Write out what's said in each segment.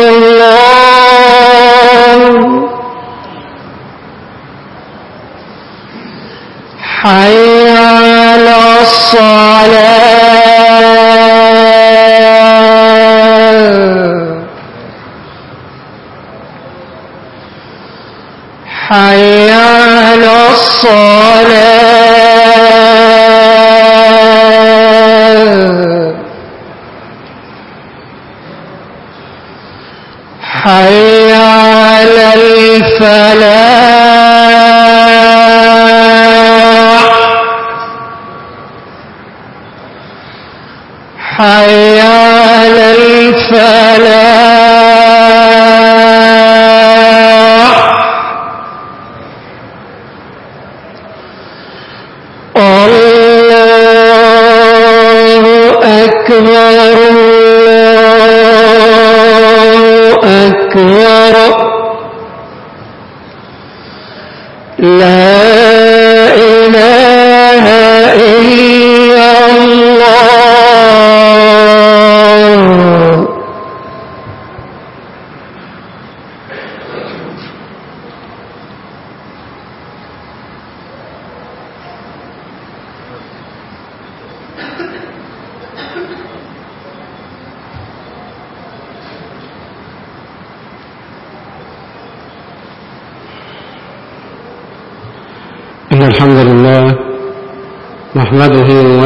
الله حي على الصلاة. حي على الصلاة. حي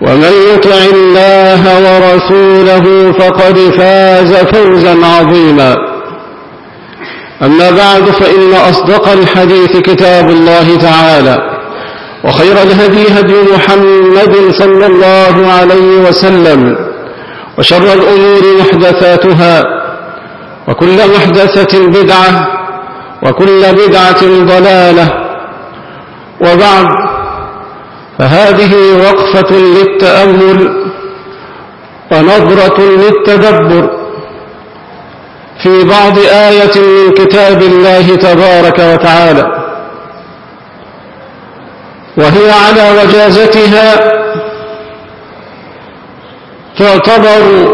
ومن يطع الله ورسوله فقد فاز فوزا عظيما. أما بعد فإن أصدق الحديث كتاب الله تعالى وخير الهدي هدي محمد صلى الله عليه وسلم وشر الأمور محدثاتها وكل محدثة بدعة وكل بدعة ضلالة. وبعد فهذه وقفة للتأمل ونظرة للتدبر. في بعض آية من كتاب الله تبارك وتعالى وهي على وجازتها تعتبر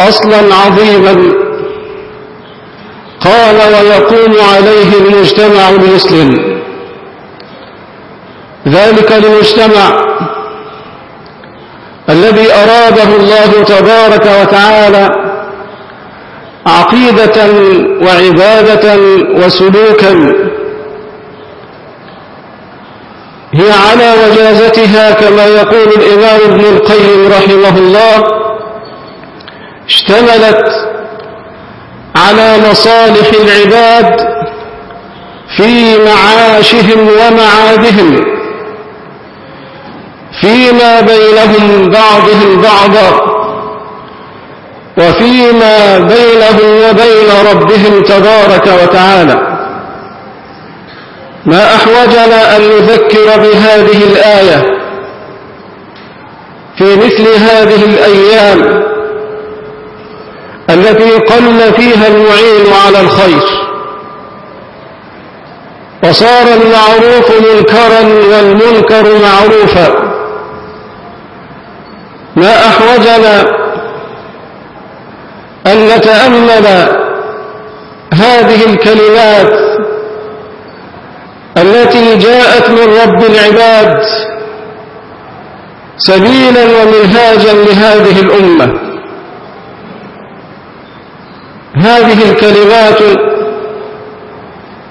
أصلا عظيما. قال ويقوم عليه المجتمع المسلم. ذلك المجتمع الذي أراده الله تبارك وتعالى عقيدة وعبادة وسلوكا. هي على وجازتها كما يقول الإمام ابن القيم رحمه الله اشتملت على مصالح العباد في معاشهم ومعادهم. فيما بينهم بعضهم بعضا وفيما بينهم وبين ربهم تبارك وتعالى. ما أحوجنا أن نذكر بهذه الآية في مثل هذه الأيام التي قل فيها المعين على الخير. وصار المعروف منكرا والمنكر معروفا. ما أحوجنا أن نتأمل هذه الكلمات التي جاءت من رب العباد سبيلا ومنهاجا لهذه الأمة. هذه الكلمات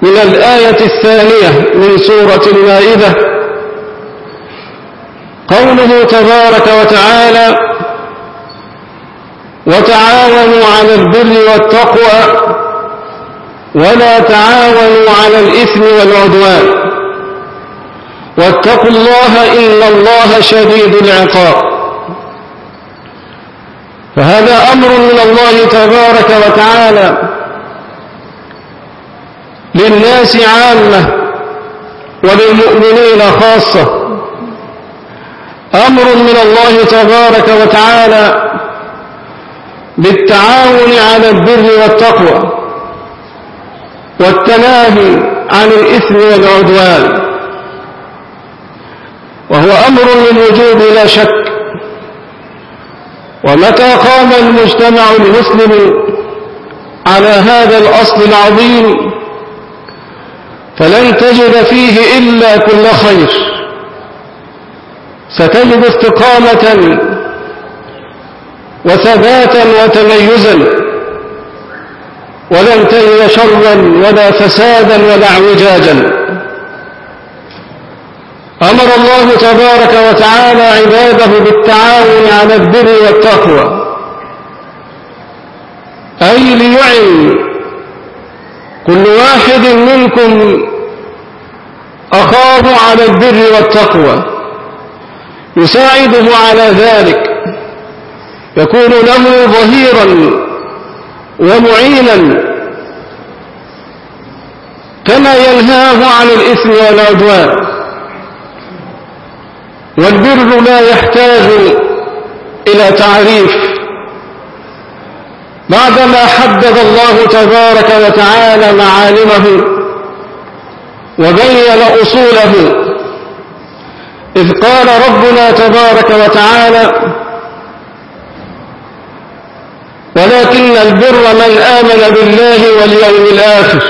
من الآية الثانية من سورة المائدة. قوله تبارك وتعالى وتعاونوا على البر والتقوى ولا تعاونوا على الإثم والعدوان. واتقوا الله إن الله شديد العقاب. فهذا أمر من الله تبارك وتعالى للناس عامة وللمؤمنين خاصة. أمر من الله تبارك وتعالى بالتعاون على البر والتقوى والتناهي عن الإثم والعدوان. وهو أمر للوجوب لا شك. ومتى قام المجتمع المسلم على هذا الأصل العظيم فلن تجد فيه إلا كل خير. ستجد استقامة وثباتا وتميزا ولن تجد شرا ولا فسادا ولا اعوجاجا. أمر الله تبارك وتعالى عباده بالتعاون على البر والتقوى أي ليعن كل واحد منكم أخاه على البر والتقوى. يساعده على ذلك. يكون له ظهيرا ومعينا. كما ينهاه عن الإثم والعدوان. والبر لا يحتاج إلى تعريف. بعدما حدد الله تبارك وتعالى معالمه وبين أصوله إذ قال ربنا تبارك وتعالى ولكن البر من آمن بالله واليوم الآخر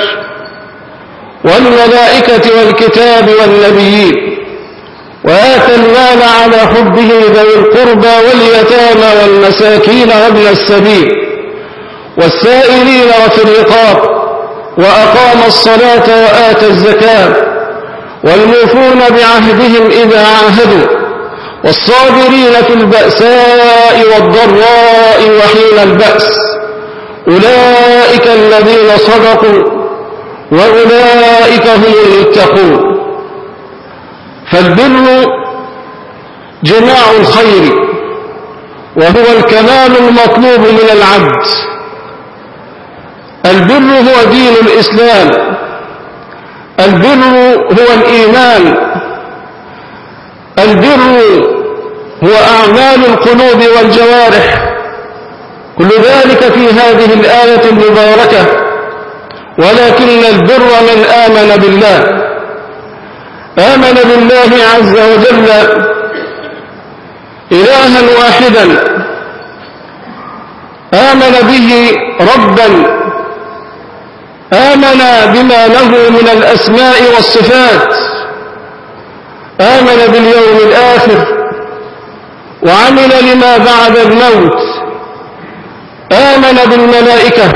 والملائكة والكتاب والنبيين وآتى المال على حبه ذوي القربى واليتامى والمساكين وابن السبيل والسائلين وفي الرقاب وأقام الصلاة وآتى الزكاة والموفون بعهدهم إذا عاهدوا والصابرين في البأساء والضراء وحين البأس أولئك الذين صدقوا وأولئك هم المتقون. فالبر جماع الخير وهو الكمال المطلوب من العبد. البر هو دين الإسلام. البر هو الإيمان. البر هو أعمال القلوب والجوارح. كل ذلك في هذه الآية المباركة. ولكن البر من آمن بالله. آمن بالله عز وجل إلها واحدا. آمن به ربا. آمن بما له من الأسماء والصفات. آمن باليوم الآخر وعمل لما بعد الموت. آمن بالملائكة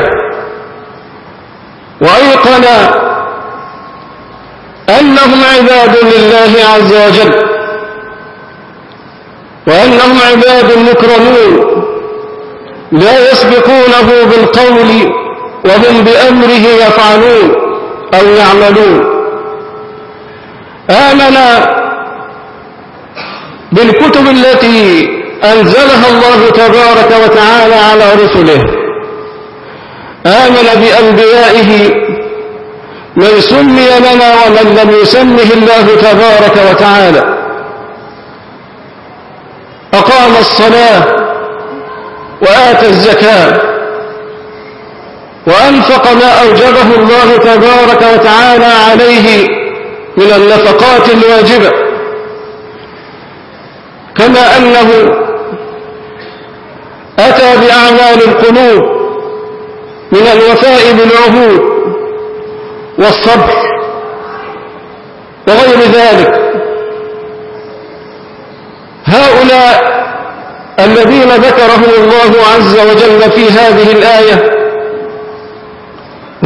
وأيقن أنهم عباد لله عز وجل وأنهم عباد مكرمون لا يسبقونه بالقول وهم بأمره يفعلون أو يعملون. آمن بالكتب التي أنزلها الله تبارك وتعالى على رسله. آمن بأنبيائه من سمي لنا ومن لم يسمه الله تبارك وتعالى. أقام الصلاة وآتى الزكاة. وأنفق ما أوجبه الله تبارك وتعالى عليه من النفقات الواجبة. كما أنه أتى بأعمال القلوب من الوفاء بالعهود والصبر وغير ذلك. هؤلاء الذين ذكرهم الله عز وجل في هذه الآية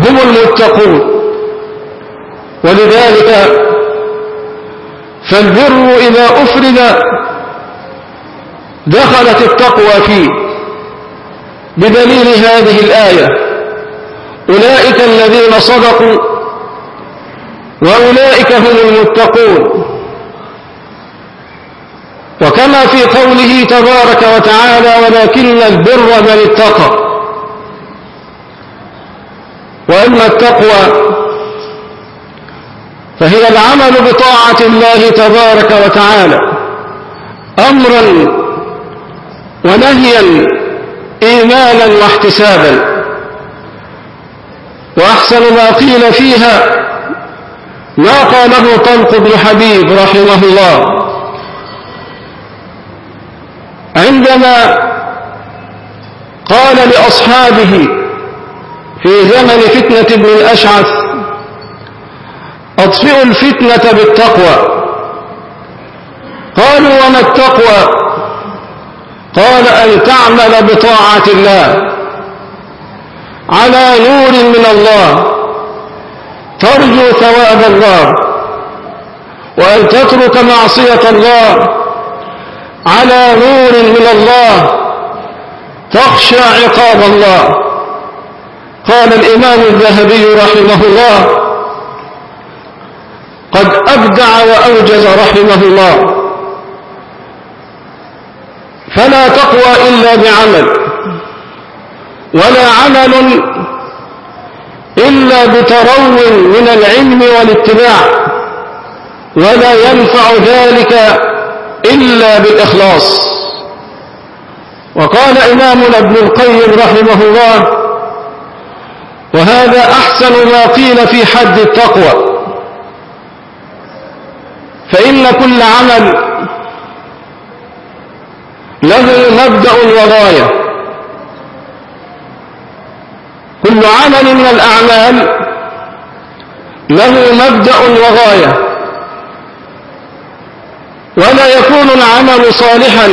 هم المتقون. ولذلك فالبر إذا أفرد دخلت التقوى فيه. بدليل هذه الآية أولئك الذين صدقوا وأولئك هم المتقون. وكما في قوله تبارك وتعالى ولكن البر من اتقى وأما التقوى. فهي العمل بطاعة الله تبارك وتعالى. أمرا ونهيا إيمانا واحتسابا. وأحسن ما قيل فيها ما قاله طلق بن حبيب رحمه الله. عندما قال لأصحابه في زمن فتنة ابن الأشعث. أطفئوا الفتنة بالتقوى. قالوا وما التقوى؟ قال أن تعمل بطاعة الله على نور من الله. ترجو ثواب الله وأن تترك معصية الله على نور من الله. تخشى عقاب الله. قال الإمام الذهبي رحمه الله قد أبدع وأوجز رحمه الله. فلا تقوى إلا بعمل ولا عمل إلا بترو من العلم والاتباع ولا ينفع ذلك إلا بالإخلاص. وقال إمامنا ابن القيم رحمه الله وهذا أحسن ما قيل في حد التقوى. فإن كل عمل له مبدأ وغاية. كل عمل من الأعمال له مبدأ وغاية. ولا يكون العمل صالحا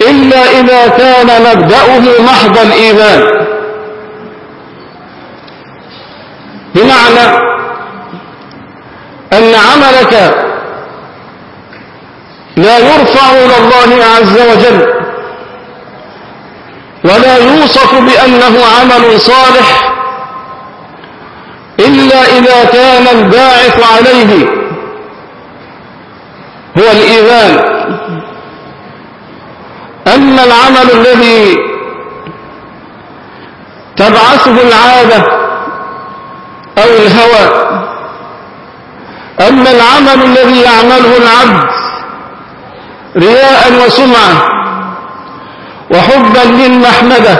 إلا إذا كان مبدأه محض الإيمان. بمعنى أن عملك لا يرفع إلى الله عز وجل ولا يوصف بأنه عمل صالح إلا إذا كان الباعث عليه هو الإيمان. أما العمل الذي تبعثه العادة أو الهوى. أما العمل الذي يعمله العبد رياء وسمعة وحبا للمحمدة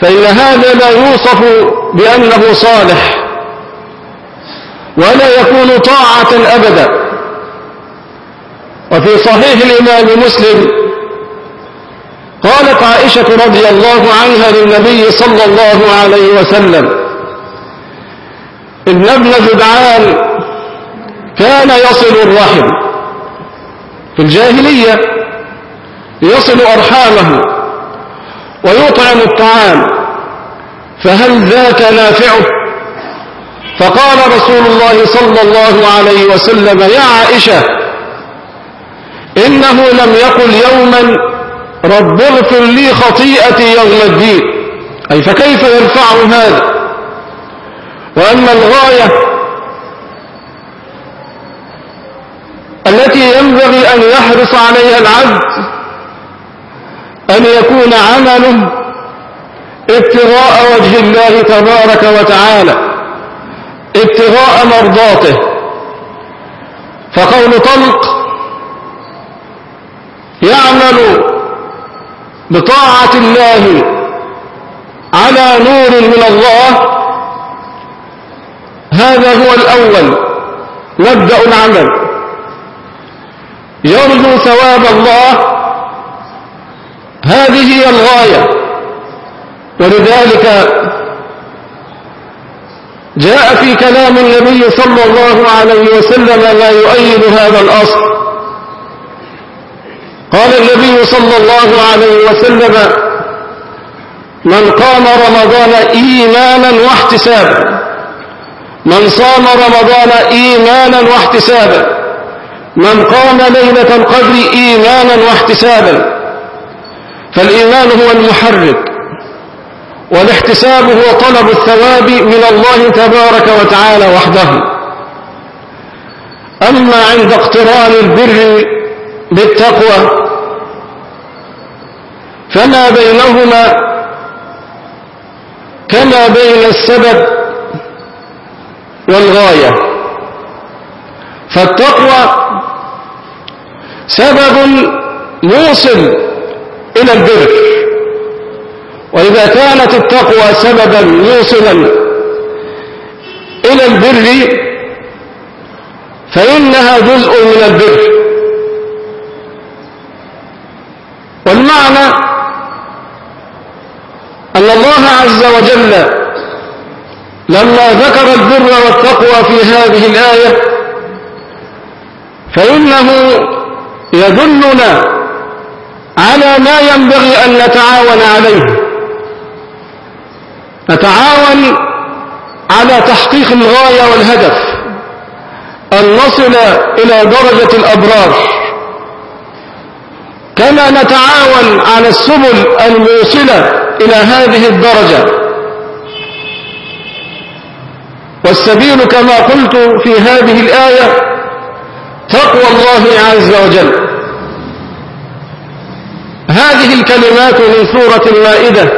فإن هذا لا يوصف بأنه صالح ولا يكون طاعة أبدا. وفي صحيح الإمام مسلم قالت عائشة رضي الله عنها للنبي صلى الله عليه وسلم إن ابن جدعان كان يصل الرحم في الجاهلية يصل أرحامه ويطعم الطعام فهل ذاك نافعه؟ فقال رسول الله صلى الله عليه وسلم يا عائشة إنه لم يقل يوما رب اغفر لي خطيئتي يوم الدين. أي فكيف يرفع هذا؟ وأما الغاية التي ينبغي أن يحرص عليها العبد أن يكون عمله ابتغاء وجه الله تبارك وتعالى ابتغاء مرضاته. فقول طلق يعمل بطاعة الله على نور من الله هذا هو الأول. مبدأ العمل يرجو ثواب الله. هذه هي الغاية. ولذلك جاء في كلام النبي صلى الله عليه وسلم ما يؤيد هذا الأصل. قال النبي صلى الله عليه وسلم من قام رمضان إيمانا واحتسابا من صام رمضان إيمانا واحتسابا. من قام ليلة القدر إيمانا واحتسابا. فالإيمان هو المحرك والاحتساب هو طلب الثواب من الله تبارك وتعالى وحده. أما عند اقتران البر بالتقوى فما بينهما كما بين السبب والغاية. فالتقوى سبب موصل إلى البر. وإذا كانت التقوى سببا موصلا إلى البر فإنها جزء من البر. والمعنى أن الله عز وجل لما ذكر البر والتقوى في هذه الآية فإنه يدلنا على ما ينبغي أن نتعاون عليه. نتعاون على تحقيق الغاية والهدف أن نصل إلى درجة الأبرار. كما نتعاون على السبل الموصلة إلى هذه الدرجة. والسبيل كما قلت في هذه الآية تقوى الله عز وجل. هذه الكلمات من سورة المائدة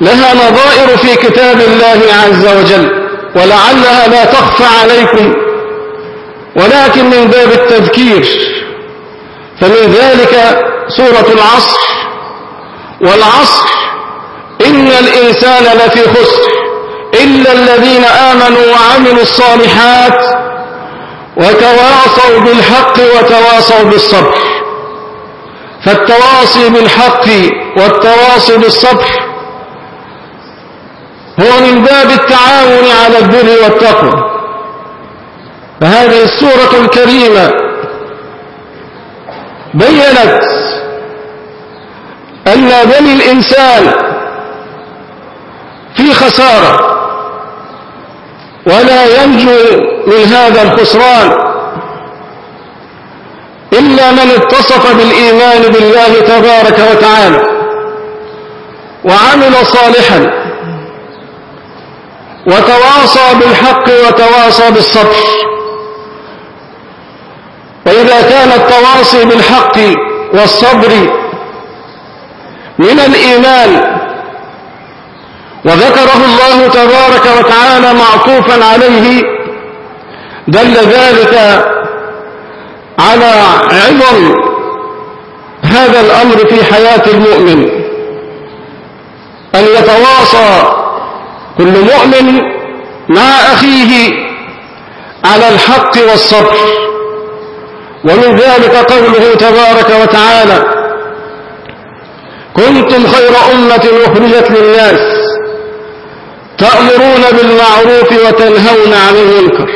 لها نظائر في كتاب الله عز وجل ولعلها لا تخفى عليكم. ولكن من باب التذكير فمن ذلك سورة العصر. والعصر إن الإنسان لفي خسر. إلا الذين آمنوا وعملوا الصالحات وتواصوا بالحق وتواصوا بالصبر. فالتواصي بالحق والتواصي بالصبر هو من باب التعاون على البر والتقوى. فهذه السورة الكريمة بينت أن بني الإنسان في خسارة. ولا ينجو من هذا الخسران إلا من اتصف بالإيمان بالله تبارك وتعالى وعمل صالحا وتواصى بالحق وتواصى بالصبر. وإذا كان التواصي بالحق والصبر من الإيمان وذكره الله تبارك وتعالى معطوفا عليه دل ذلك على عظم هذا الأمر في حياة المؤمن. أن يتواصى كل مؤمن مع أخيه على الحق والصبر. ومن ذلك قوله تبارك وتعالى كنتم خير أمة أخرجت للناس تأمرون بالمعروف وتنهون عن المنكر.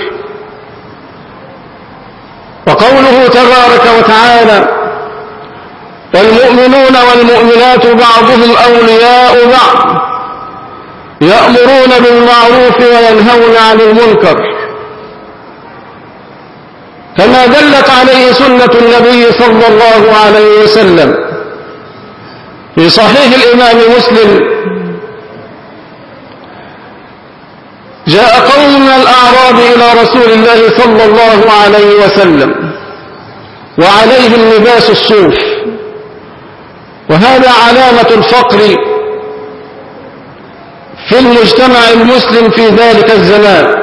وقوله تبارك وتعالى والمؤمنون والمؤمنات بعضهم أولياء بعض يأمرون بالمعروف وينهون عن المنكر. كما دلت عليه سنة النبي صلى الله عليه وسلم في صحيح الإمام مسلم جاء قوم من الأعراب إلى رسول الله صلى الله عليه وسلم وعليهم لباس الصوف وهذا علامة الفقر في المجتمع المسلم في ذلك الزمان.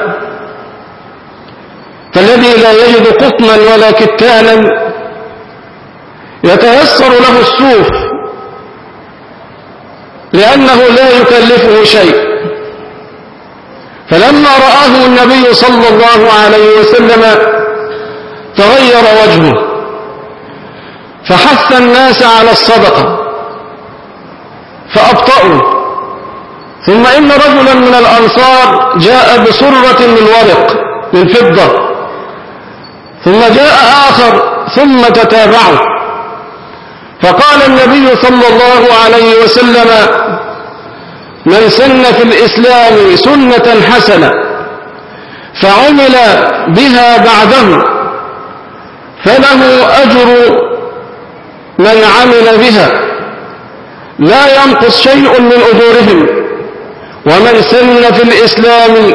فالذي لا يجد قطنا ولا كتانا يتيسر له السوف لأنه لا يكلفه شيء. فلما رآه النبي صلى الله عليه وسلم تغير وجهه فحث الناس على الصدقة فأبطأوا. ثم إن رجلا من الأنصار جاء بسرة من ورق من فضة. ثم جاء آخر ثم تتابعوا. فقال النبي صلى الله عليه وسلم من سن في الإسلام سنة حسنة فعمل بها بعده فله أجر من عمل بها. لا ينقص شيء من أجورهم. ومن سن في الإسلام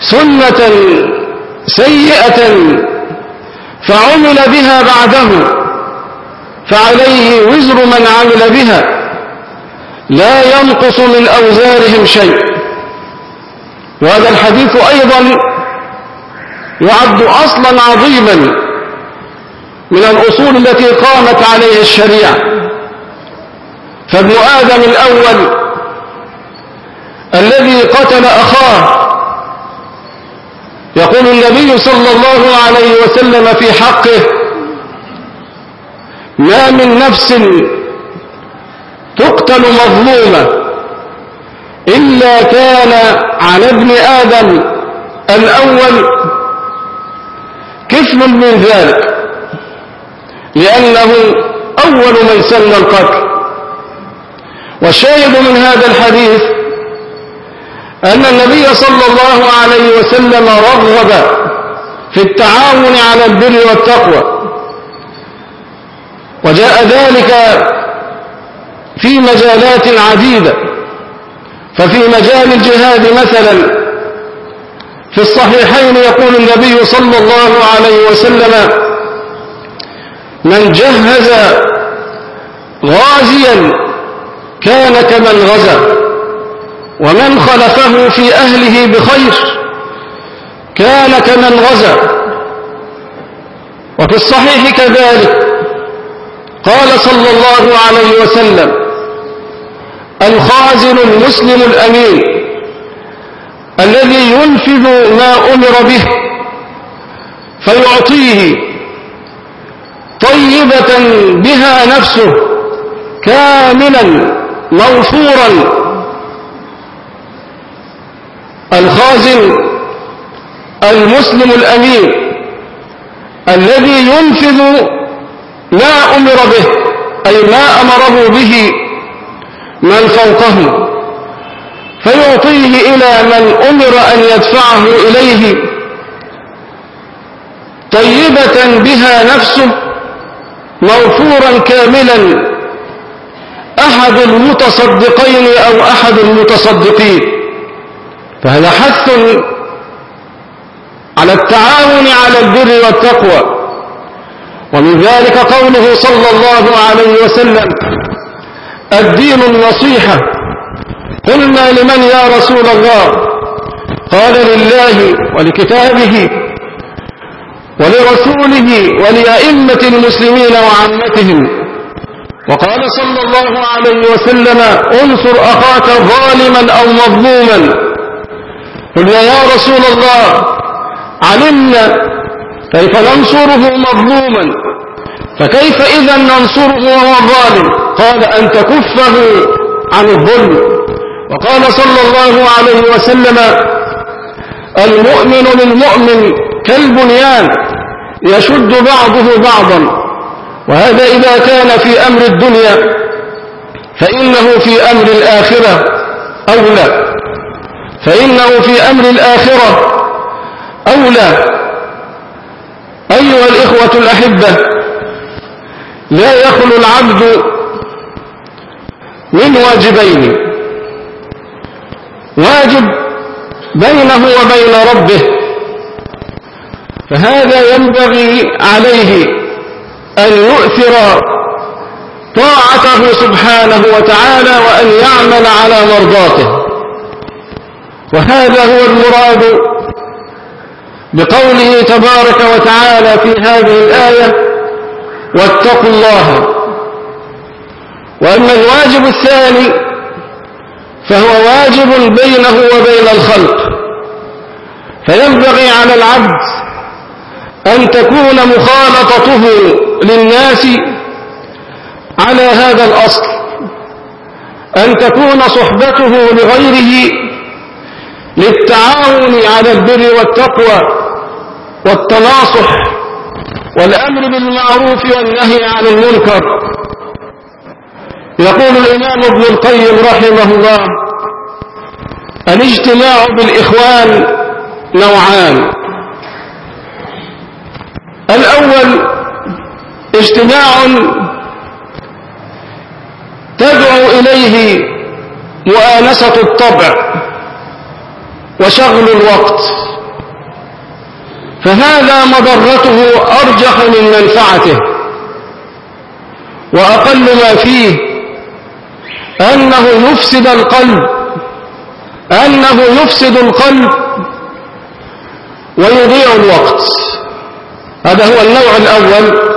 سنة سيئة فعمل بها بعده فعليه وزر من عمل بها. لا ينقص من أوزارهم شيء. وهذا الحديث أيضا يعد أصلا عظيما من الأصول التي قامت عليها الشريعة. فابن آدم الأول الذي قتل أخاه يقول النبي صلى الله عليه وسلم في حقه ما من نفس تقتل مظلومة. إلا كان على ابن آدم الأول كفل من ذلك. لأنه أول من سن القتل. والشاهد من هذا الحديث أن النبي صلى الله عليه وسلم رغب في التعاون على البر والتقوى. وجاء ذلك في مجالات عديدة. ففي مجال الجهاد مثلا في الصحيحين يقول النبي صلى الله عليه وسلم من جهز غازيا كان كمن غزا ومن خلفه في أهله بخير كان كمن غزا. وفي الصحيح كذلك قال صلى الله عليه وسلم الخازن المسلم الأمين الذي ينفذ ما أمر به فيعطيه طيبة بها نفسه كاملا موفورا. الخازن المسلم الأمين الذي ينفذ ما أمر به أي ما أمره به من فوقه فيعطيه إلى من أمر أن يدفعه إليه. طيبة بها نفسه موفورا كاملا. أحد المتصدقين أو أحد المتصدقين. فهذا حث على التعاون على البر والتقوى؟ ومن ذلك قوله صلى الله عليه وسلم الدين النصيحة. قلنا لمن يا رسول الله؟ قال لله ولكتابه ولرسوله ولأئمة المسلمين وعامتهم. وقال صلى الله عليه وسلم انصر أخاك ظالما أو مظلوما. قلنا يا رسول الله علمنا كيف ننصره مظلوما. فكيف إذا ننصره وهو ظالم قال أن تكفه عن الظلم. وقال صلى الله عليه وسلم المؤمن للمؤمن كالبنيان يشد بعضه بعضا. وهذا إذا كان في أمر الدنيا فإنه في أمر الآخرة أولى. فإنه في أمر الآخرة أولى. أيها الإخوة الأحبة لا يخلو العبد من واجبين. واجب بينه وبين ربه. فهذا ينبغي عليه أن يؤثر طاعته سبحانه وتعالى وأن يعمل على مرضاته. وهذا هو المراد بقوله تبارك وتعالى في هذه الآية واتقوا الله. وأما الواجب الثاني فهو واجب بينه وبين الخلق. فينبغي على العبد أن تكون مخالطته للناس على هذا الأصل. أن تكون صحبته لغيره للتعاون على البر والتقوى والتناصح والأمر بالمعروف والنهي عن المنكر. يقول الإمام ابن القيم رحمه الله الاجتماع بالإخوان نوعان. الأول اجتماع تدعو إليه مؤانسة الطبع وشغل الوقت. فهذا مضرته أرجح من منفعته. وأقل ما فيه أنه يفسد القلب أنه يفسد القلب ويضيع الوقت. هذا هو النوع الأول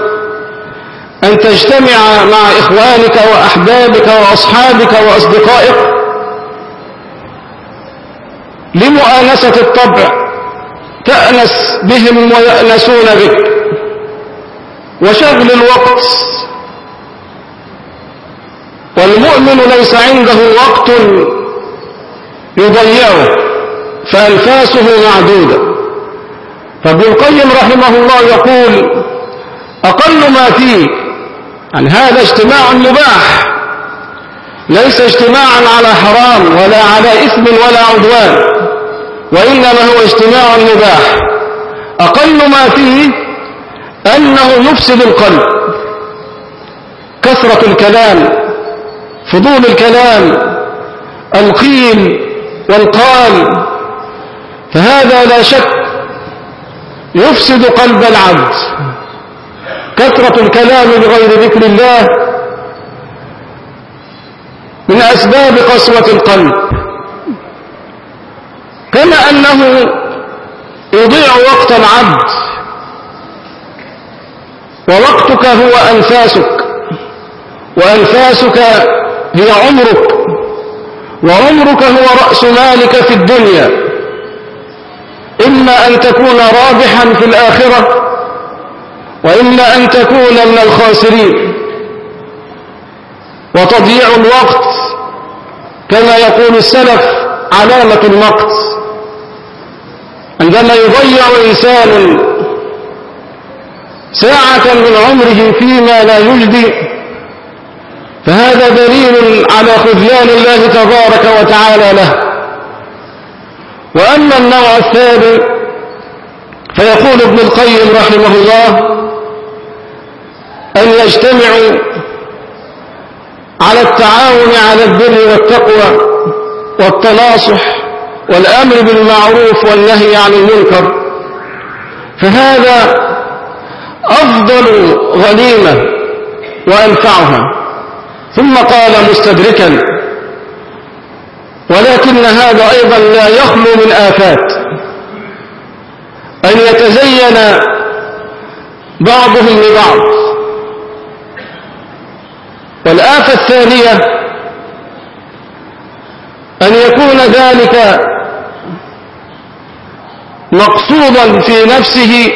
أن تجتمع مع إخوانك وأحبابك وأصحابك وأصدقائك لمؤانسة الطبع. تأنس بهم ويأنسون بك. وشغل الوقت. والمؤمن ليس عنده وقت يضيعه فأنفاسه معدودة. فابن القيم رحمه الله يقول أقل ما فيه عن هذا اجتماع مباح. ليس اجتماعا على حرام ولا على إثم ولا عدوان. وإنما هو اجتماع مباح. أقل ما فيه أنه يفسد القلب. كثرة الكلام فضول الكلام القيل والقال. فهذا لا شك يفسد قلب العبد. كثرة الكلام بغير ذكر الله من أسباب قسوة القلب. كما أنه يضيع وقت العبد. ووقتك هو أنفاسك. وأنفاسك هي عمرك. وعمرك هو رأس مالك في الدنيا. إما أن تكون رابحا في الآخرة وإما أن تكون من الخاسرين. وتضييع الوقت كما يقول السلف علامة المقت عندما يضيع إنسان ساعة من عمره فيما لا يجدي. فهذا دليل على خذلان الله تبارك وتعالى له. وأما النوع الثاني فيقول ابن القيم رحمه الله أن يجتمعوا على التعاون على البر والتقوى والتناصح. والأمر بالمعروف والنهي عن المنكر. فهذا أفضل غنيمة وأنفعها. ثم قال مستدركا ولكن هذا أيضا لا يخلو من آفات. أن يتزين بعضهم لبعض. والآفة الثانية أن يكون ذلك مقصودا في نفسه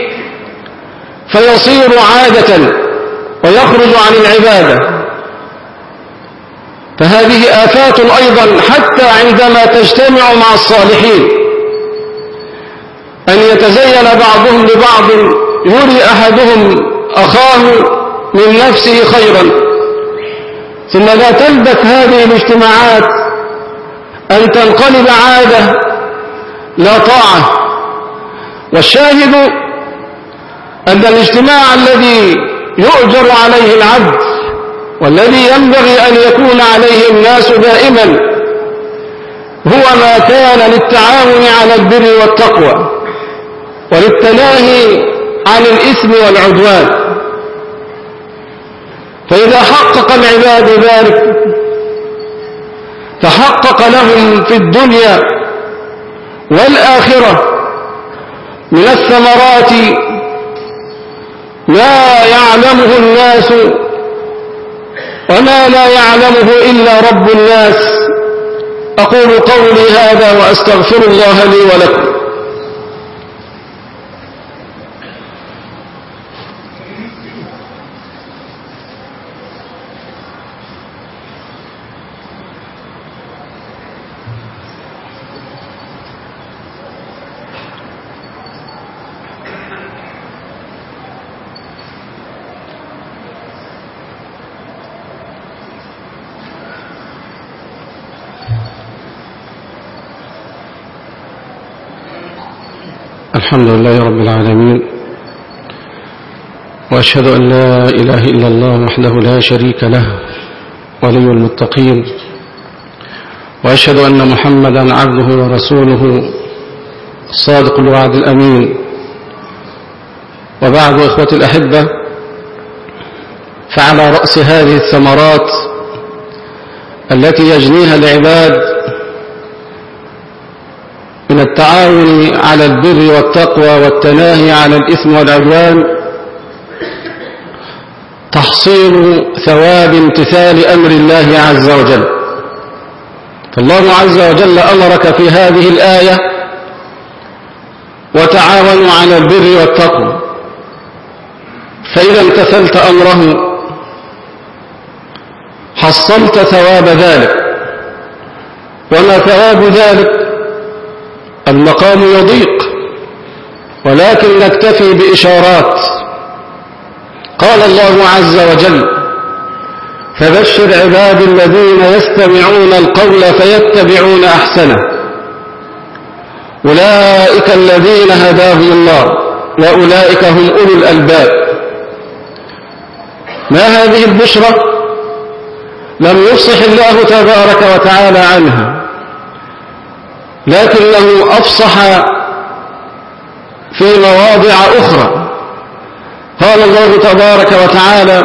فيصير عادة ويخرج عن العبادة. فهذه آفات أيضا حتى عندما تجتمع مع الصالحين. أن يتزين بعضهم لبعض يري أحدهم أخاه من نفسه خيرا. ثم لا تلبث هذه الاجتماعات أن تنقلب عادة لا طاعة. والشاهد أن الاجتماع الذي يؤجر عليه العبد والذي ينبغي أن يكون عليه الناس دائما هو ما كان للتعاون على البر والتقوى وللتناهي عن الإثم والعدوان. فإذا حقق العباد ذلك تحقق لهم في الدنيا والآخرة من الثمرات ما يعلمه الناس وما لا يعلمه إلا رب الناس. أقول قولي هذا وأستغفر الله لي ولكم. الحمد لله رب العالمين وأشهد أن لا إله إلا الله وحده لا شريك له ولي المتقين وأشهد أن محمدا عبده ورسوله الصادق الوعد الأمين. وبعد إخوة الأحبة فعلى رأس هذه الثمرات التي يجنيها العباد من التعاون على البر والتقوى والتناهي على الإثم والعدوان. تحصيل ثواب امتثال أمر الله عز وجل. فالله عز وجل أمرك في هذه الآية وتعاونوا على البر والتقوى. فإذا امتثلت أمره حصلت ثواب ذلك. وما ثواب ذلك المقام يضيق ولكن نكتفي بإشارات. قال الله عز وجل فبشر عباد الذين يستمعون القول فيتبعون أحسنه. أولئك الذين هداهم الله وأولئك هم أولو الألباب. ما هذه البشرة؟ لم يفصح الله تبارك وتعالى عنها. لكنه أفصح في مواضع أخرى. قال الله تبارك وتعالى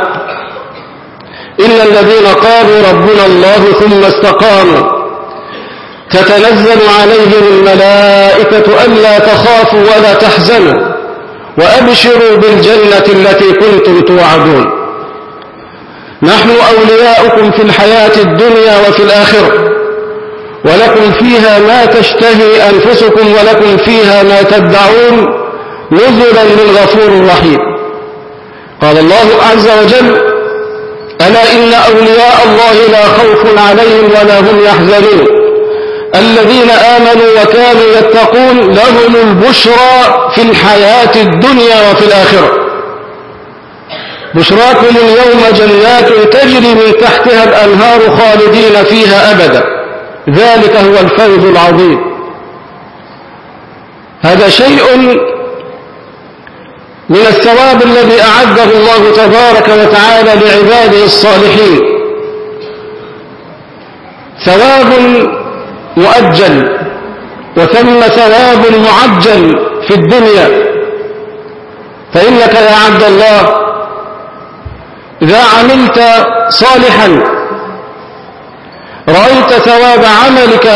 إن الذين قالوا ربنا الله ثم استقاموا تتنزل عليهم الملائكة ألا تخافوا ولا تحزنوا وأبشروا بالجنة التي كنتم توعدون. نحن أولياؤكم في الحياة الدنيا وفي الآخرة. ولكم فيها ما تشتهي أنفسكم ولكم فيها ما تدعون نزلا من غفور رحيم قال الله عز وجل ألا إن أولياء الله لا خوف عليهم ولا هم يحزنون. الذين آمنوا وكانوا يتقون لهم البشرى في الحياة الدنيا وفي الآخرة. بشراكم اليوم جنات تجري من تحتها الأنهار خالدين فيها أبدا. ذلك هو الفوز العظيم. هذا شيء من الثواب الذي أعده الله تبارك وتعالى لعباده الصالحين. ثواب مؤجل وثم ثواب معجل في الدنيا. فإنك يا عبد الله إذا عملت صالحا رأيت ثواب عملك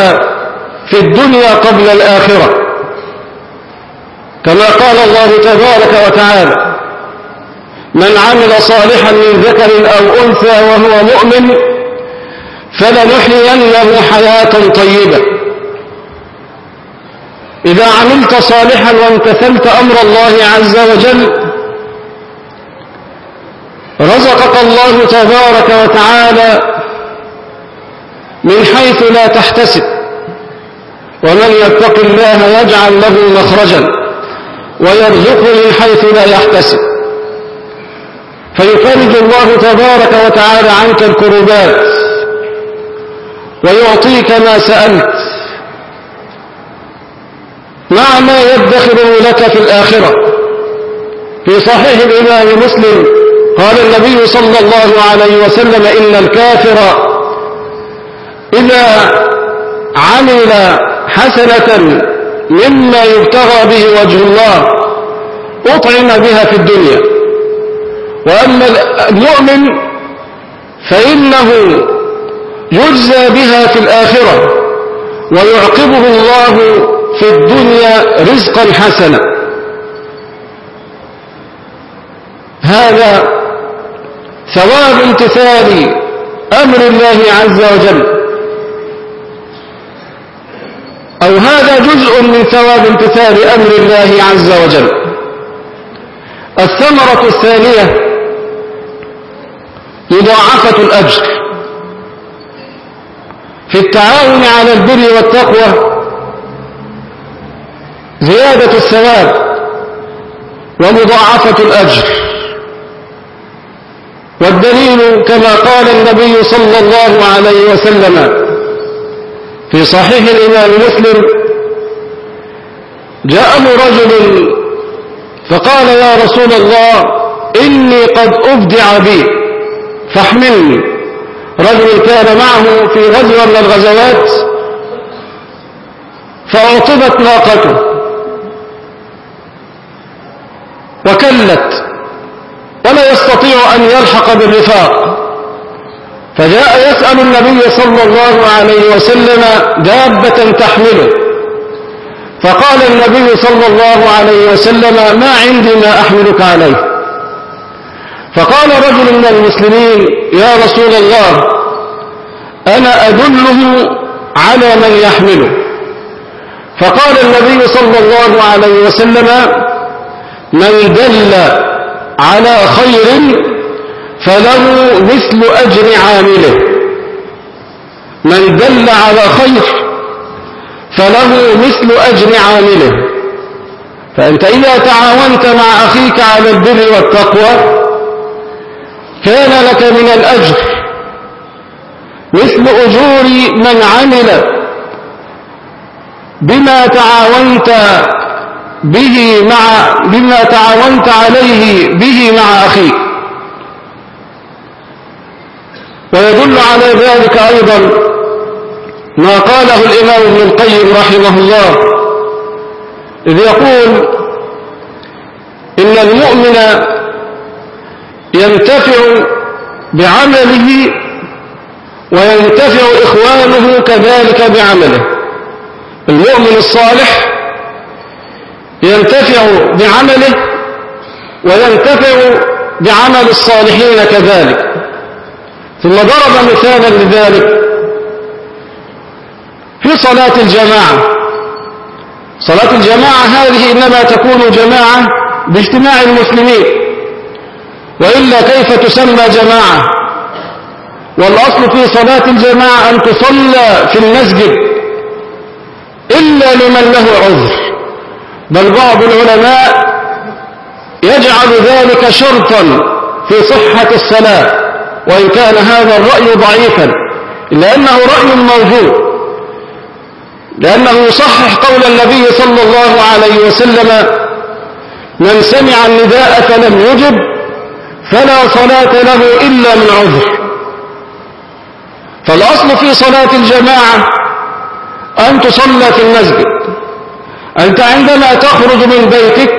في الدنيا قبل الآخرة. كما قال الله تبارك وتعالى من عمل صالحا من ذكر أو أنثى وهو مؤمن فلنحيينه حياة طيبة. إذا عملت صالحا وامتثلت أمر الله عز وجل رزقك الله تبارك وتعالى من حيث لا تحتسب. ومن يتق الله يجعل له مخرجا ويرزقه من حيث لا يحتسب. فيفرج الله تبارك وتعالى عنك الكربات ويعطيك ما سألت. مع ما يدخر لك في الآخرة. في صحيح الإمام مسلم قال النبي صلى الله عليه وسلم إن الكافر إذا عمل حسنة مما يبتغى به وجه الله أطعم بها في الدنيا. وأما المؤمن فإنه يجزى بها في الآخرة ويعقبه الله في الدنيا رزقا حسنا. هذا ثواب امتثال أمر الله عز وجل. جزء من ثواب امتثال أمر الله عز وجل. الثمرة الثانية مضاعفة الأجر. في التعاون على البر والتقوى زيادة الثواب ومضاعفة الأجر. والدليل كما قال النبي صلى الله عليه وسلم في صحيح الإمام مسلم جاءه رجل فقال يا رسول الله إني قد أبدع بي فاحملني. رجل كان معه في غزوة من الغزوات فأعطبت ناقته. وكلت ولا يستطيع أن يلحق بالرفاق. فجاء يسأل النبي صلى الله عليه وسلم دابة تحمله. فقال النبي صلى الله عليه وسلم ما عندي ما أحملك عليه. فقال رجل من المسلمين يا رسول الله أنا أدله على من يحمله. فقال النبي صلى الله عليه وسلم من دل على خير فله مثل أجر عامله. من دل على خير فله مثل أجر عامله. فأنت إذا تعاونت مع أخيك على البر والتقوى كان لك من الأجر مثل أجور من عمل بما تعاونت به مع بما تعاونت عليه به مع أخيك. ويدل على ذلك أيضا ما قاله الإمام ابن القيم رحمه الله إذ يقول إن المؤمن ينتفع بعمله وينتفع إخوانه كذلك بعمله. المؤمن الصالح ينتفع بعمله وينتفع بعمل الصالحين كذلك. ثم ضرب مثالا لذلك في صلاة الجماعة. صلاة الجماعة هذه إنما تكون جماعة باجتماع المسلمين. وإلا كيف تسمى جماعة؟ والأصل في صلاة الجماعة أن تصلى في المسجد إلا لمن له عذر. بل بعض العلماء يجعل ذلك شرطا في صحة الصلاة وإن كان هذا الرأي ضعيفا إلا أنه رأي موجود. لأنه يصحح قول النبي صلى الله عليه وسلم من سمع النداء فلم يجب فلا صلاة له إلا من عذر. فالأصل في صلاة الجماعة أن تصلى في المسجد أنت عندما تخرج من بيتك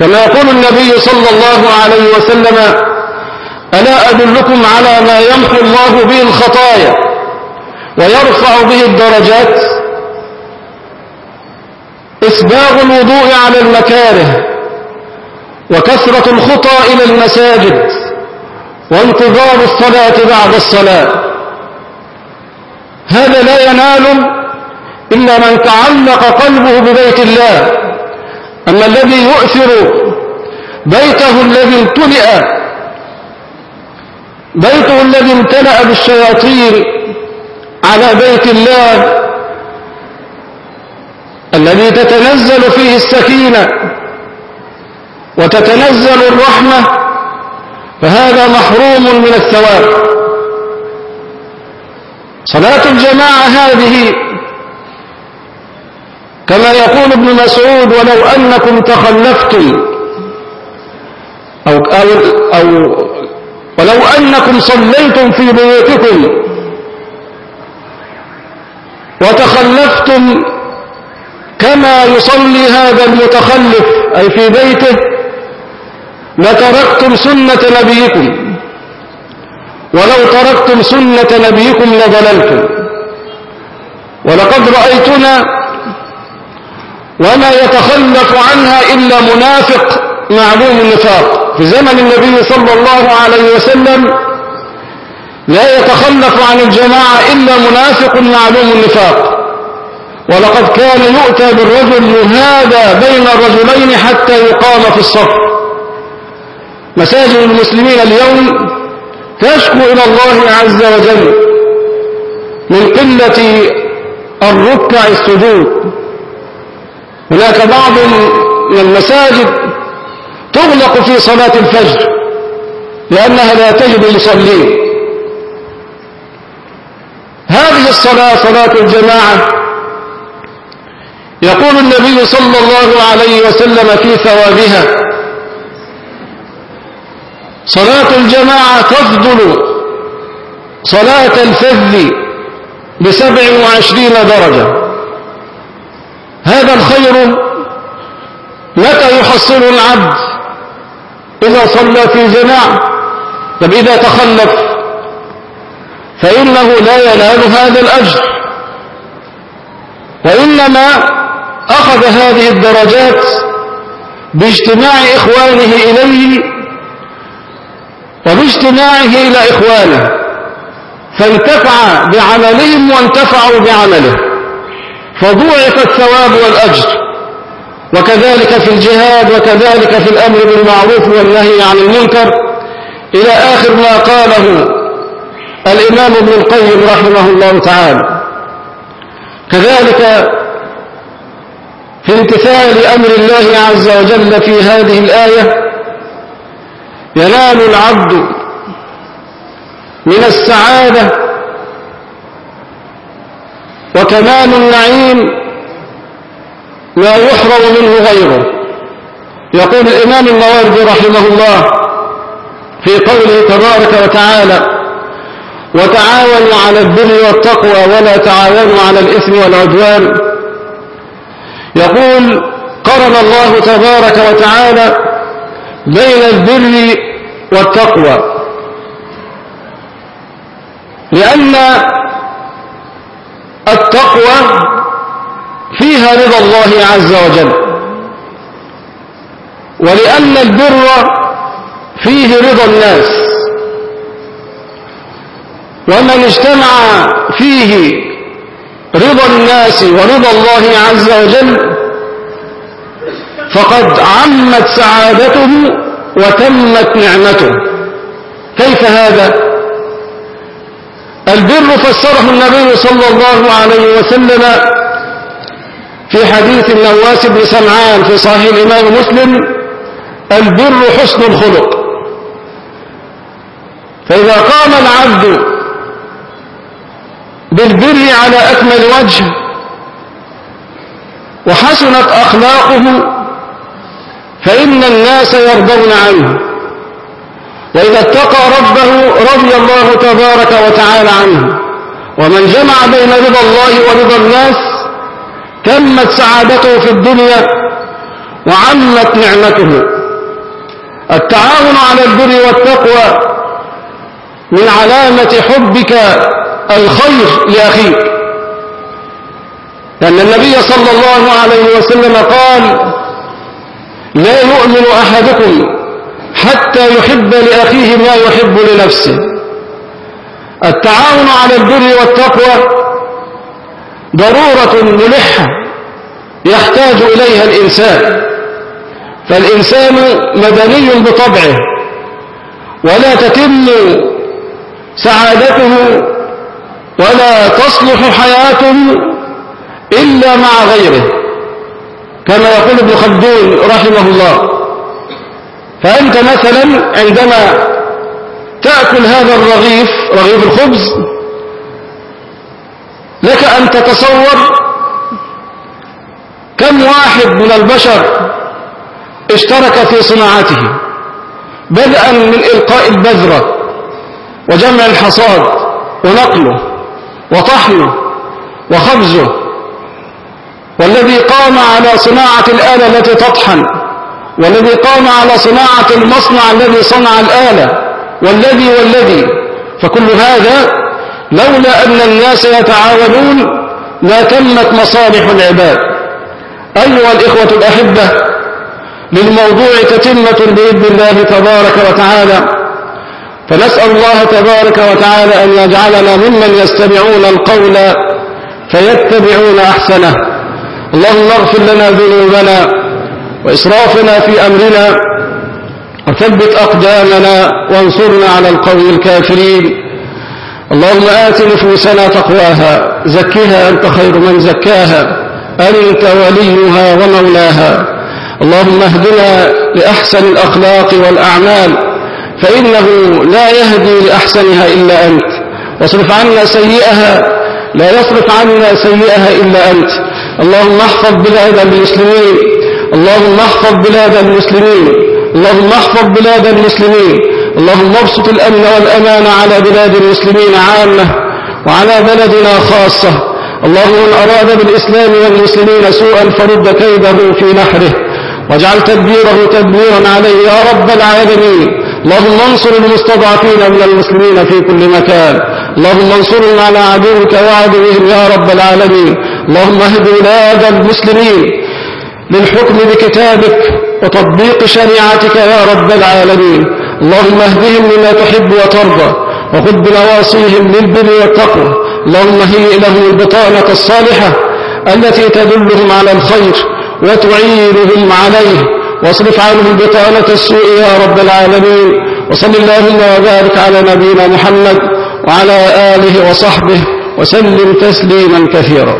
كما يقول النبي صلى الله عليه وسلم ألا أدلكم على ما يمحو الله به الخطايا ويرفع به الدرجات؟ إسباغ الوضوء على المكاره وكثرة الخطى إلى المساجد وانتظار الصلاة بعد الصلاة. هذا لا ينال إلا من تعلق قلبه ببيت الله. أما الذي يؤثر بيته الذي امتلئ بيته الذي امتلأ بالشياطين على بيت الله الذي تتنزل فيه السكينة وتتنزل الرحمة فهذا محروم من الثواب. صلاة الجماعة هذه كما يقول ابن مسعود ولو أنكم تخلفتم أو, أو, أو ولو أنكم صليتم في بيوتكم وتخلفتم كما يصلي هذا المتخلف أي في بيته لتركتم سنة نبيكم. ولو تركتم سنة نبيكم لضللتم. ولقد رأيتنا وما يتخلف عنها إلا منافق معلوم النفاق. في زمن النبي صلى الله عليه وسلم لا يتخلف عن الجماعة إلا منافق معلوم النفاق. ولقد كان يؤتى بالرجل يهادى بين الرجلين حتى يقام في الصف. مساجد المسلمين اليوم تشكو إلى الله عز وجل من قلة الركع السجود. هناك بعض من المساجد تغلق في صلاة الفجر لأنها لا تجد المصلين هذه الصلاة صلاة الجماعة يقول النبي صلى الله عليه وسلم في ثوابها صلاة الجماعة تفضل صلاة الفذ بسبع وعشرين درجة. هذا الخير متى يحصل العبد؟ إذا صلى في جماعة. طب إذا تخلف؟ فإنه لا ينال هذا الأجر. وإنما أخذ هذه الدرجات باجتماع إخوانه إليه وباجتماعه إلى إخوانه فانتفع بعملهم وانتفعوا بعمله فضوعف الثواب والأجر وكذلك في الجهاد وكذلك في الأمر بالمعروف والنهي عن المنكر إلى آخر ما قاله الإمام ابن القيم رحمه الله تعالى. كذلك في امتثال أمر الله عز وجل في هذه الآية ينال العبد من السعادة وكمال النعيم ما يحرم منه غيره. يقول الإمام المواردي رحمه الله في قوله تبارك وتعالى وتعاونوا على البر والتقوى ولا تعاونوا على الإثم والعدوان يقول قرن الله تبارك وتعالى بين البر والتقوى. لأن التقوى فيها رضا الله عز وجل. ولأن البر فيه رضا الناس. ومن اجتمع فيه رضا الناس ورضا الله عز وجل فقد عمت سعادته وتمت نعمته. كيف هذا؟ البر فسره النبي صلى الله عليه وسلم في حديث النواس بن سمعان في صحيح الإمام مسلم البر حسن الخلق. فإذا قام العبد بالبر على أكمل وجه. وحسنت أخلاقه فإن الناس يرضون عنه. وإذا اتقى ربه رضي الله تبارك وتعالى عنه. ومن جمع بين رضا الله ورضا الناس تمت سعادته في الدنيا وعمت نعمته. التعاون على البر والتقوى من علامة حبك الخير لأخيك لأن النبي صلى الله عليه وسلم قال لا يؤمن أحدكم حتى يحب لأخيه ما يحب لنفسه. التعاون على البر والتقوى ضرورة ملحة يحتاج إليها الإنسان. فالإنسان مدني بطبعه ولا تتم سعادته ولا تصلح حياته إلا مع غيره. كما يقول ابن خلدون رحمه الله فأنت مثلا عندما تأكل هذا الرغيف رغيف الخبز لك أن تتصور كم واحد من البشر اشترك في صناعته بدءا من إلقاء البذرة وجمع الحصاد ونقله. وطحنه وخبزه والذي قام على صناعة الآلة التي تطحن والذي قام على صناعة المصنع الذي صنع الآلة والذي والذي فكل هذا لولا أن الناس يتعاونون لا تمت مصالح العباد. أيها الإخوة الأحبة للموضوع تتمة بإذن الله تبارك وتعالى. فنسأل الله تبارك وتعالى أن يجعلنا ممن يستمعون القول فيتبعون أحسنه. اللهم اغفر لنا ذنوبنا وإسرافنا في أمرنا. وثبت أقدامنا وانصرنا على القوم الكافرين. اللهم آت نفوسنا تقواها. زكها أنت خير من زكاها. أنت وليها ومولاها. اللهم اهدنا لأحسن الأخلاق والأعمال. فإنه لا يهدي لأحسنها إلا أنت. واصرف عنا سيئها لا يصرف عنا سيئها إلا أنت. اللهم احفظ بلاد المسلمين. اللهم احفظ بلاد المسلمين. اللهم احفظ بلاد المسلمين. اللهم ابسط الأمن والأمان على بلاد المسلمين عامة وعلى بلدنا خاصة. اللهم من أراد بالإسلام والمسلمين سوءا فرد كيده في نحره. واجعل تدبيره تدبيرا عليه. يا رب العالمين. اللهم انصر المستضعفين من المسلمين في كل مكان. اللهم انصرهم على عدوك وعدوهم يا رب العالمين. اللهم اهد بلاد المسلمين للحكم بكتابك وتطبيق شريعتك يا رب العالمين. اللهم اهدهم لما تحب وترضى وخذ بنواصيهم للبر والتقوى. اللهم هيئ لهم البطانة الصالحة التي تدلهم على الخير وتعينهم عليه. واصرف عنهم بطانة السوء يا رب العالمين وصل اللهم وبارك على نبينا محمد وعلى آله وصحبه وسلم تسليما كثيرا.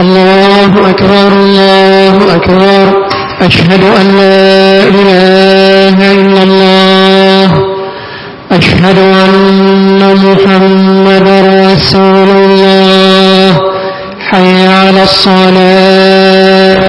الله أكبر الله أكبر. أشهد أن لا إله إلا الله. أشهد أن محمد رسول الله. حي على الصلاة.